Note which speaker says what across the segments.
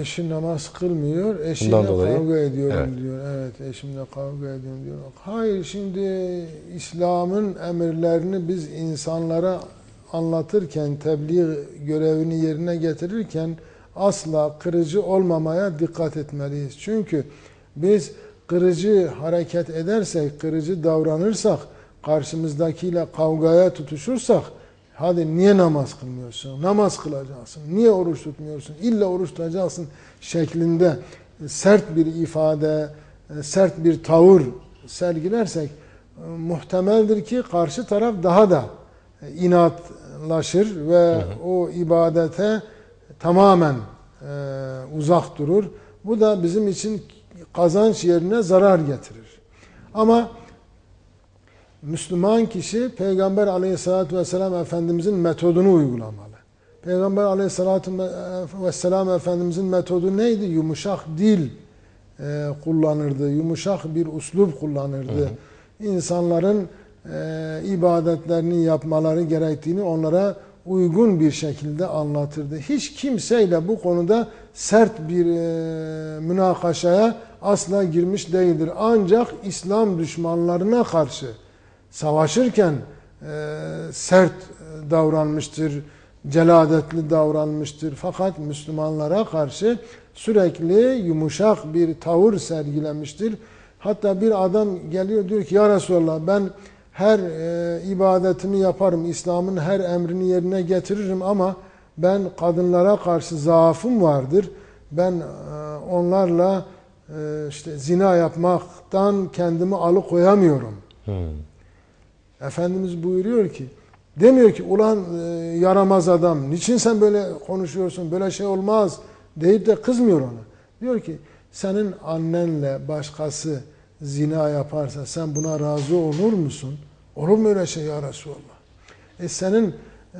Speaker 1: Eşi namaz kılmıyor, eşiyle
Speaker 2: Bundan dolayı-
Speaker 1: kavga ediyorum
Speaker 2: Evet.
Speaker 1: diyor. Evet, eşimle kavga ediyorum diyor. Hayır, şimdi İslam'ın emirlerini biz insanlara anlatırken, tebliğ görevini yerine getirirken asla kırıcı olmamaya dikkat etmeliyiz. Çünkü biz kırıcı hareket edersek, kırıcı davranırsak, karşımızdakiyle kavgaya tutuşursak, hadi niye namaz kılmıyorsun? Namaz kılacaksın. Niye oruç tutmuyorsun? İlla oruç tutacaksın şeklinde sert bir ifade, sert bir tavır sergilersek e, muhtemeldir ki karşı taraf daha da inatlaşır ve o ibadete tamamen e, uzak durur. Bu da bizim için kazanç yerine zarar getirir. Ama Müslüman kişi Peygamber aleyhissalatü vesselam Efendimizin metodunu uygulamalı. Peygamber aleyhissalatü vesselam Efendimizin metodu neydi? Yumuşak dil e, kullanırdı. Yumuşak bir uslup kullanırdı. İnsanların e, ibadetlerini yapmaları gerektiğini onlara uygun bir şekilde anlatırdı. Hiç kimseyle bu konuda sert bir e, münakaşaya asla girmiş değildir. Ancak İslam düşmanlarına karşı savaşırken e, sert davranmıştır, celadetli davranmıştır. Fakat Müslümanlara karşı sürekli yumuşak bir tavır sergilemiştir. Hatta bir adam geliyor diyor ki ya Resulallah ben her e, ibadetimi yaparım, İslam'ın her emrini yerine getiririm ama ben kadınlara karşı zaafım vardır. Ben e, onlarla e, işte zina yapmaktan kendimi alıkoyamıyorum.
Speaker 2: Hmm.
Speaker 1: Efendimiz buyuruyor ki demiyor ki ulan e, yaramaz adam niçin sen böyle konuşuyorsun böyle şey olmaz deyip de kızmıyor ona. Diyor ki senin annenle başkası zina yaparsa sen buna razı olur musun? Olur mu öyle şey ya Resulallah? E senin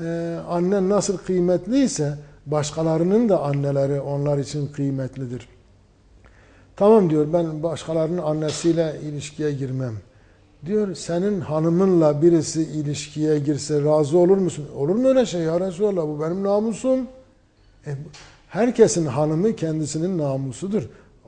Speaker 1: e, annen nasıl kıymetliyse başkalarının da anneleri onlar için kıymetlidir. Tamam diyor ben başkalarının annesiyle ilişkiye girmem. Diyor senin hanımınla birisi ilişkiye girse razı olur musun? Olur mu öyle şey ya Resulallah bu benim namusum. E, herkesin hanımı kendisinin namusudur.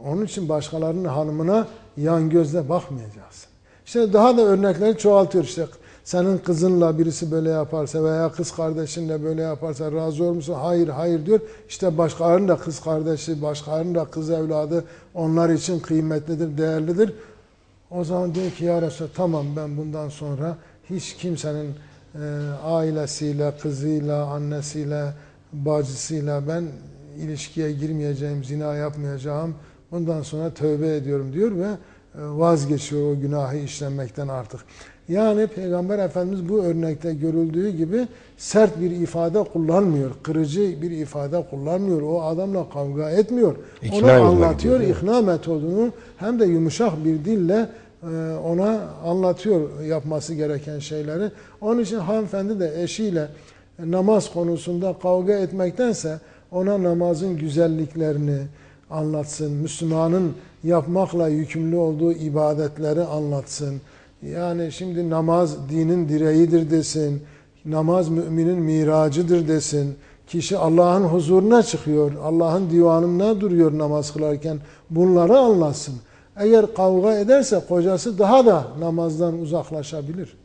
Speaker 1: Onun için başkalarının hanımına yan gözle bakmayacaksın. İşte daha da örnekleri çoğaltıyor işte. Senin kızınla birisi böyle yaparsa veya kız kardeşinle böyle yaparsa razı olur musun? Hayır, hayır diyor. İşte başkalarının da kız kardeşi, başkalarının da kız evladı onlar için kıymetlidir, değerlidir. O zaman diyor ki ya Resulallah tamam ben bundan sonra hiç kimsenin e, ailesiyle, kızıyla, annesiyle, bacısıyla ben ilişkiye girmeyeceğim, zina yapmayacağım. Bundan sonra tövbe ediyorum diyor ve e, vazgeçiyor o günahı işlemekten artık. Yani Peygamber Efendimiz bu örnekte görüldüğü gibi sert bir ifade kullanmıyor. Kırıcı bir ifade kullanmıyor. O adamla kavga etmiyor.
Speaker 2: İkna
Speaker 1: Onu anlatıyor.
Speaker 2: gidiyor,
Speaker 1: ikna metodunu hem de yumuşak bir dille e, ona anlatıyor yapması gereken şeyleri. Onun için hanımefendi de eşiyle namaz konusunda kavga etmektense ona namazın güzelliklerini anlatsın. Müslümanın yapmakla yükümlü olduğu ibadetleri anlatsın. Yani şimdi namaz dinin direğidir desin. Namaz müminin miracıdır desin. Kişi Allah'ın huzuruna çıkıyor. Allah'ın divanında duruyor namaz kılarken. Bunları anlatsın. Eğer kavga ederse kocası daha da namazdan uzaklaşabilir.